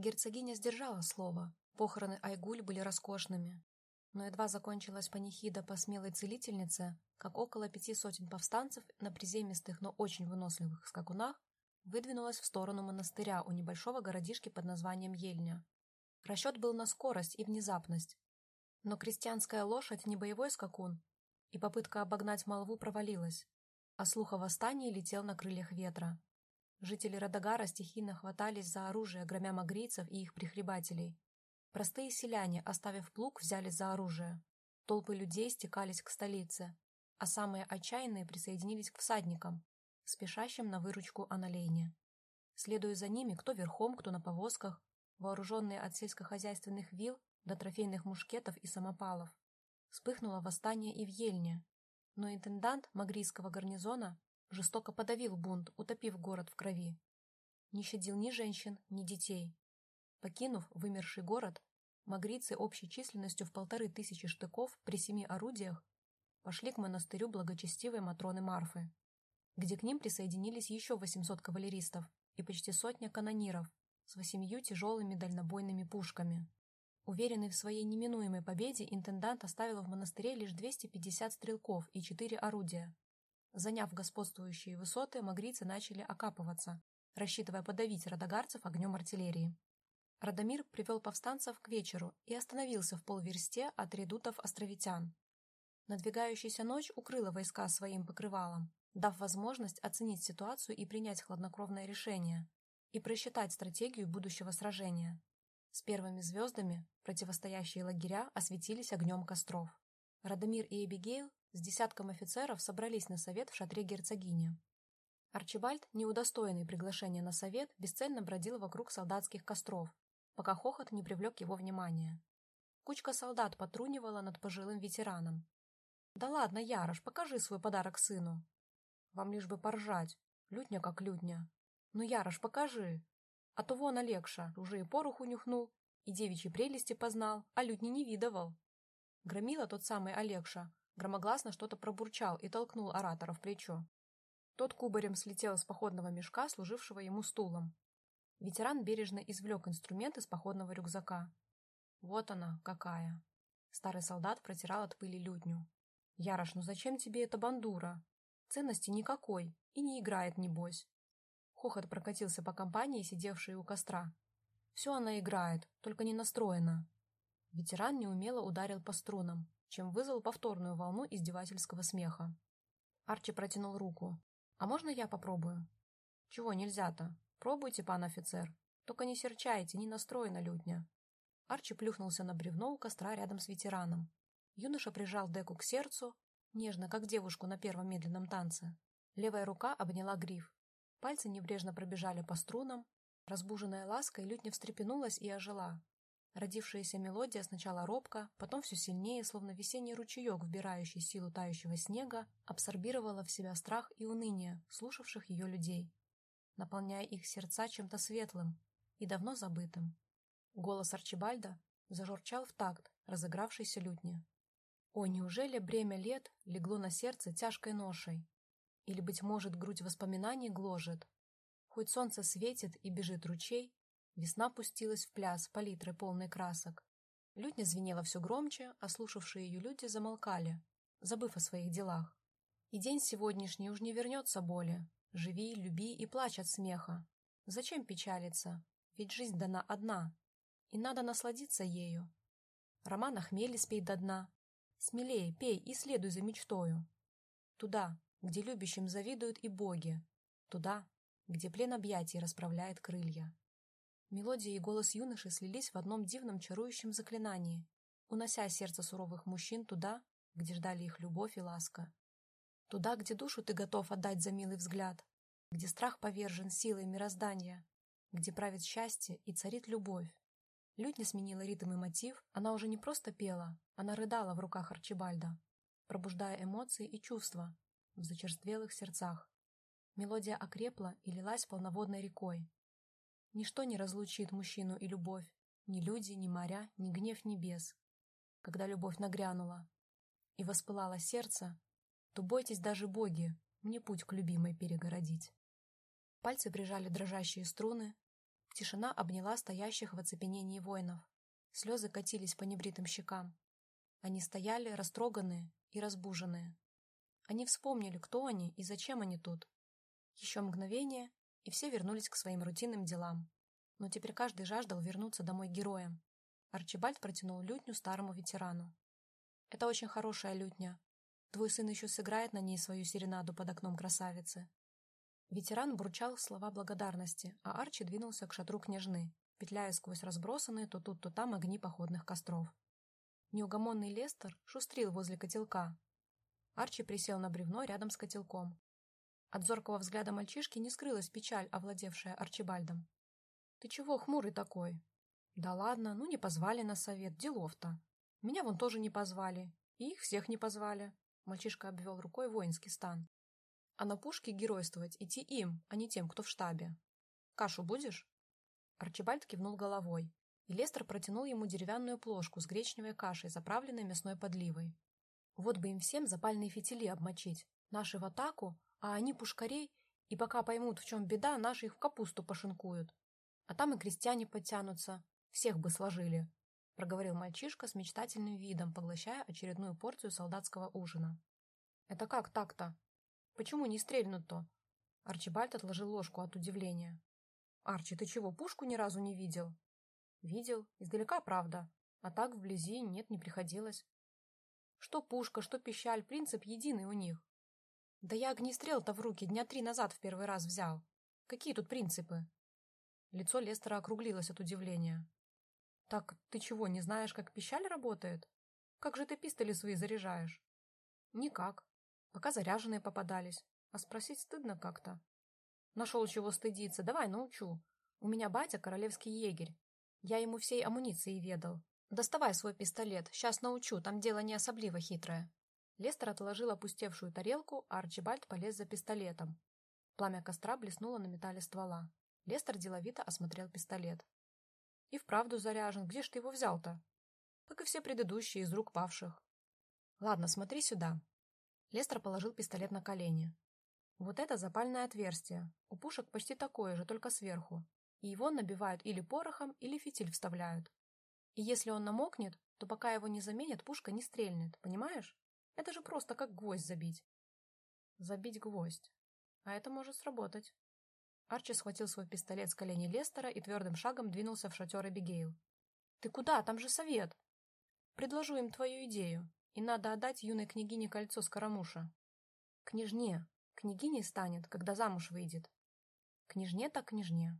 Герцогиня сдержала слово. Похороны Айгуль были роскошными. Но едва закончилась панихида по смелой целительнице, как около пяти сотен повстанцев на приземистых, но очень выносливых скакунах выдвинулась в сторону монастыря у небольшого городишки под названием Ельня. Расчет был на скорость и внезапность. Но крестьянская лошадь не боевой скакун, и попытка обогнать молву провалилась, а слух о восстании летел на крыльях ветра. Жители Радагара стихийно хватались за оружие, громя магрийцев и их прихлебателей. Простые селяне, оставив плуг, взялись за оружие. Толпы людей стекались к столице, а самые отчаянные присоединились к всадникам, спешащим на выручку Аналейне. Следуя за ними, кто верхом, кто на повозках, вооруженные от сельскохозяйственных вил до трофейных мушкетов и самопалов. Вспыхнуло восстание и в Ельне, но интендант Магрийского гарнизона жестоко подавил бунт, утопив город в крови. Не щадил ни женщин, ни детей. Покинув вымерший город, магрийцы общей численностью в полторы тысячи штыков при семи орудиях пошли к монастырю благочестивой Матроны Марфы, где к ним присоединились еще 800 кавалеристов и почти сотня канониров с восемью тяжелыми дальнобойными пушками. Уверенный в своей неминуемой победе, интендант оставил в монастыре лишь 250 стрелков и 4 орудия. Заняв господствующие высоты, магрийцы начали окапываться, рассчитывая подавить радогарцев огнем артиллерии. Радомир привел повстанцев к вечеру и остановился в полверсте от редутов островитян. Надвигающаяся ночь укрыла войска своим покрывалом, дав возможность оценить ситуацию и принять хладнокровное решение, и просчитать стратегию будущего сражения. С первыми звездами противостоящие лагеря осветились огнем костров. Радомир и Эбигейл с десятком офицеров собрались на совет в шатре герцогини. Арчибальд, неудостоенный приглашения на совет, бесцельно бродил вокруг солдатских костров, пока хохот не привлек его внимание. Кучка солдат потрунивала над пожилым ветераном. «Да ладно, Ярош, покажи свой подарок сыну!» «Вам лишь бы поржать, лютня как лютня!» «Ну, Ярош, покажи!» А то вон Олегша уже и пороху нюхнул, и девичьи прелести познал, а лютни не видывал. Громила тот самый Олегша, громогласно что-то пробурчал и толкнул оратора в плечо. Тот кубарем слетел с походного мешка, служившего ему стулом. Ветеран бережно извлек инструмент из походного рюкзака. Вот она, какая. Старый солдат протирал от пыли лютню. Ярош, ну зачем тебе эта бандура? Ценности никакой, и не играет, небось. Хохот прокатился по компании, сидевшей у костра. Все она играет, только не настроена. Ветеран неумело ударил по струнам, чем вызвал повторную волну издевательского смеха. Арчи протянул руку. «А можно я попробую?» «Чего нельзя-то? Пробуйте, пан офицер. Только не серчайте, не настроена лютня». Арчи плюхнулся на бревно у костра рядом с ветераном. Юноша прижал деку к сердцу, нежно, как девушку на первом медленном танце. Левая рука обняла гриф, Пальцы небрежно пробежали по струнам. Разбуженная лаской, лютня встрепенулась и ожила. Родившаяся мелодия сначала робко, потом все сильнее, словно весенний ручеек, вбирающий силу тающего снега, абсорбировала в себя страх и уныние слушавших ее людей, наполняя их сердца чем-то светлым и давно забытым. Голос Арчибальда зажурчал в такт разыгравшейся лютни. О, неужели бремя лет легло на сердце тяжкой ношей, или, быть может, грудь воспоминаний гложет. Хоть солнце светит и бежит ручей, весна пустилась в пляс палитры полной красок. Лютня звенела все громче, а слушавшие ее люди замолкали, забыв о своих делах. И день сегодняшний уж не вернется боли. Живи, люби и плачь от смеха. Зачем печалиться? Ведь жизнь дана одна, и надо насладиться ею. Роман охмели спей до дна. Смелее пей и следуй за мечтою. Туда, где любящим завидуют и боги, туда, где плен объятий расправляет крылья. Мелодия и голос юноши слились в одном дивном чарующем заклинании, унося сердце суровых мужчин туда, где ждали их любовь и ласка. Туда, где душу ты готов отдать за милый взгляд, где страх повержен силой мироздания, где правит счастье и царит любовь. Лютня сменила ритм и мотив, она уже не просто пела, она рыдала в руках Арчибальда, пробуждая эмоции и чувства, в зачерствелых сердцах. Мелодия окрепла и лилась полноводной рекой. Ничто не разлучит мужчину и любовь, ни люди, ни моря, ни гнев небес. Когда любовь нагрянула и воспылало сердце, то бойтесь даже боги, мне путь к любимой перегородить. Пальцы прижали дрожащие струны, Тишина обняла стоящих в оцепенении воинов. Слезы катились по небритым щекам. Они стояли, растроганные и разбуженные. Они вспомнили, кто они и зачем они тут. Еще мгновение, и все вернулись к своим рутинным делам. Но теперь каждый жаждал вернуться домой героем. Арчибальд протянул лютню старому ветерану. «Это очень хорошая лютня. Твой сын еще сыграет на ней свою серенаду под окном красавицы». Ветеран бурчал слова благодарности, а Арчи двинулся к шатру княжны, петляя сквозь разбросанные то тут, то там огни походных костров. Неугомонный Лестер шустрил возле котелка. Арчи присел на бревно рядом с котелком. От зоркого взгляда мальчишки не скрылась печаль, овладевшая Арчибальдом. «Ты чего хмурый такой?» «Да ладно, ну не позвали на совет, делов-то. Меня вон тоже не позвали, и их всех не позвали». Мальчишка обвел рукой воинский стан. «А на пушке геройствовать идти им, а не тем, кто в штабе. Кашу будешь?» Арчибальд кивнул головой, и Лестер протянул ему деревянную плошку с гречневой кашей, заправленной мясной подливой. Вот бы им всем запальные фитили обмочить. Наши в атаку, а они пушкарей, и пока поймут, в чем беда, наши их в капусту пошинкуют. А там и крестьяне подтянутся. Всех бы сложили, — проговорил мальчишка с мечтательным видом, поглощая очередную порцию солдатского ужина. «Это как так-то? Почему не стрельнут-то?» Арчибальд отложил ложку от удивления. «Арчи, ты чего, пушку ни разу не видел?» Видел, издалека, правда, а так вблизи нет, не приходилось. Что пушка, что пищаль, принцип единый у них. Да я огнестрел-то в руки дня три назад в первый раз взял. Какие тут принципы? Лицо Лестера округлилось от удивления. Так ты чего, не знаешь, как пищаль работает? Как же ты пистоли свои заряжаешь? Никак. Пока заряженные попадались. А спросить стыдно как-то. Нашел чего стыдиться, давай научу. У меня батя королевский егерь, я ему всей амуниции ведал. Доставай свой пистолет, сейчас научу, там дело не особливо хитрое. Лестер отложил опустевшую тарелку, а Арчибальд полез за пистолетом. Пламя костра блеснуло на металле ствола. Лестер деловито осмотрел пистолет. И вправду заряжен. Где ж ты его взял-то? Как и все предыдущие из рук павших. Ладно, смотри сюда. Лестер положил пистолет на колени. Вот это запальное отверстие. У пушек почти такое же, только сверху и его набивают или порохом, или фитиль вставляют. И если он намокнет, то пока его не заменят, пушка не стрельнет, понимаешь? Это же просто как гвоздь забить. Забить гвоздь. А это может сработать. Арчи схватил свой пистолет с колени Лестера и твердым шагом двинулся в шатер Эбигейл. «Ты куда? Там же совет!» «Предложу им твою идею, и надо отдать юной княгине кольцо Скоромуша». «Княжне. Княгиней станет, когда замуж выйдет». «Княжне так княжне.